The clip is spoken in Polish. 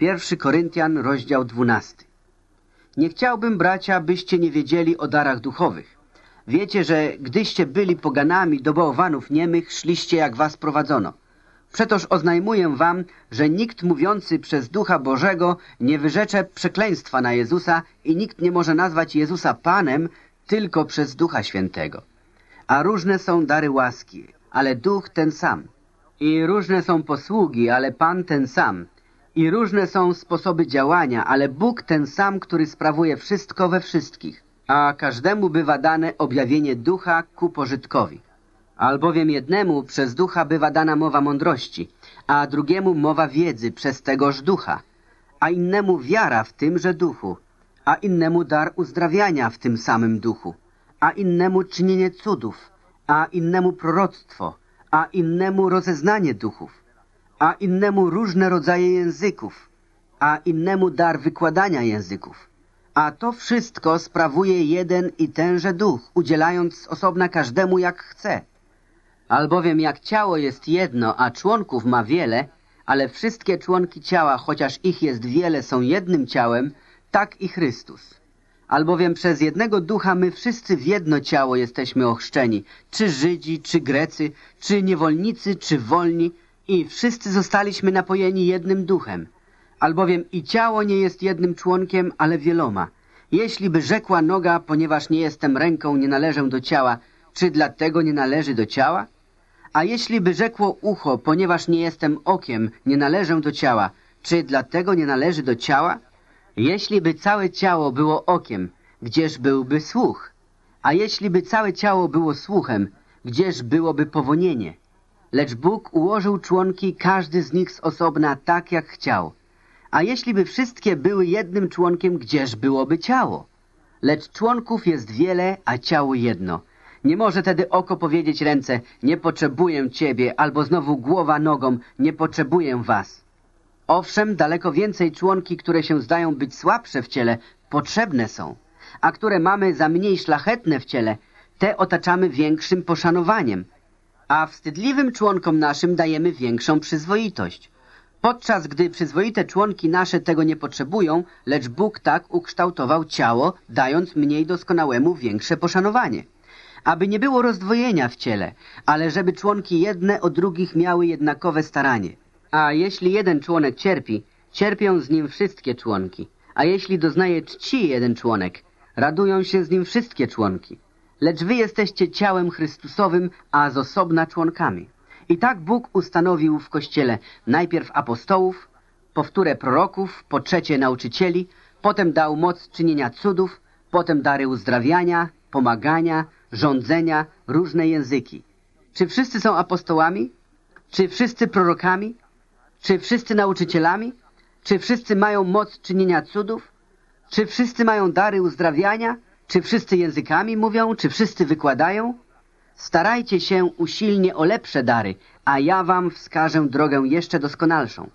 1 Koryntian, rozdział 12. Nie chciałbym, bracia, byście nie wiedzieli o darach duchowych. Wiecie, że gdyście byli poganami do bałwanów niemych, szliście jak was prowadzono. Przetoż oznajmuję wam, że nikt mówiący przez Ducha Bożego nie wyrzecze przekleństwa na Jezusa i nikt nie może nazwać Jezusa Panem tylko przez Ducha Świętego. A różne są dary łaski, ale Duch ten sam. I różne są posługi, ale Pan ten sam. I różne są sposoby działania, ale Bóg ten sam, który sprawuje wszystko we wszystkich. A każdemu bywa dane objawienie ducha ku pożytkowi. Albowiem jednemu przez ducha bywa dana mowa mądrości, a drugiemu mowa wiedzy przez tegoż ducha, a innemu wiara w tymże duchu, a innemu dar uzdrawiania w tym samym duchu, a innemu czynienie cudów, a innemu proroctwo, a innemu rozeznanie duchów, a innemu różne rodzaje języków, a innemu dar wykładania języków. A to wszystko sprawuje jeden i tenże duch, udzielając osobna każdemu jak chce. Albowiem jak ciało jest jedno, a członków ma wiele, ale wszystkie członki ciała, chociaż ich jest wiele, są jednym ciałem, tak i Chrystus. Albowiem przez jednego ducha my wszyscy w jedno ciało jesteśmy ochrzczeni, czy Żydzi, czy Grecy, czy niewolnicy, czy wolni, i wszyscy zostaliśmy napojeni jednym duchem. Albowiem i ciało nie jest jednym członkiem, ale wieloma. Jeśli by rzekła noga, ponieważ nie jestem ręką, nie należę do ciała, czy dlatego nie należy do ciała? A jeśli by rzekło ucho, ponieważ nie jestem okiem, nie należę do ciała, czy dlatego nie należy do ciała? Jeśli by całe ciało było okiem, gdzież byłby słuch? A jeśli by całe ciało było słuchem, gdzież byłoby powonienie? Lecz Bóg ułożył członki, każdy z nich z osobna, tak jak chciał. A jeśli by wszystkie były jednym członkiem, gdzież byłoby ciało? Lecz członków jest wiele, a ciało jedno. Nie może tedy oko powiedzieć ręce, nie potrzebuję ciebie, albo znowu głowa nogą, nie potrzebuję was. Owszem, daleko więcej członki, które się zdają być słabsze w ciele, potrzebne są, a które mamy za mniej szlachetne w ciele, te otaczamy większym poszanowaniem, a wstydliwym członkom naszym dajemy większą przyzwoitość. Podczas gdy przyzwoite członki nasze tego nie potrzebują, lecz Bóg tak ukształtował ciało, dając mniej doskonałemu większe poszanowanie. Aby nie było rozdwojenia w ciele, ale żeby członki jedne o drugich miały jednakowe staranie. A jeśli jeden członek cierpi, cierpią z nim wszystkie członki. A jeśli doznaje czci jeden członek, radują się z nim wszystkie członki. Lecz wy jesteście ciałem Chrystusowym, a z osobna członkami. I tak Bóg ustanowił w Kościele najpierw apostołów, powtórę proroków, po trzecie nauczycieli, potem dał moc czynienia cudów, potem dary uzdrawiania, pomagania, rządzenia, różne języki. Czy wszyscy są apostołami? Czy wszyscy prorokami? Czy wszyscy nauczycielami? Czy wszyscy mają moc czynienia cudów? Czy wszyscy mają dary uzdrawiania? Czy wszyscy językami mówią? Czy wszyscy wykładają? Starajcie się usilnie o lepsze dary, a ja wam wskażę drogę jeszcze doskonalszą.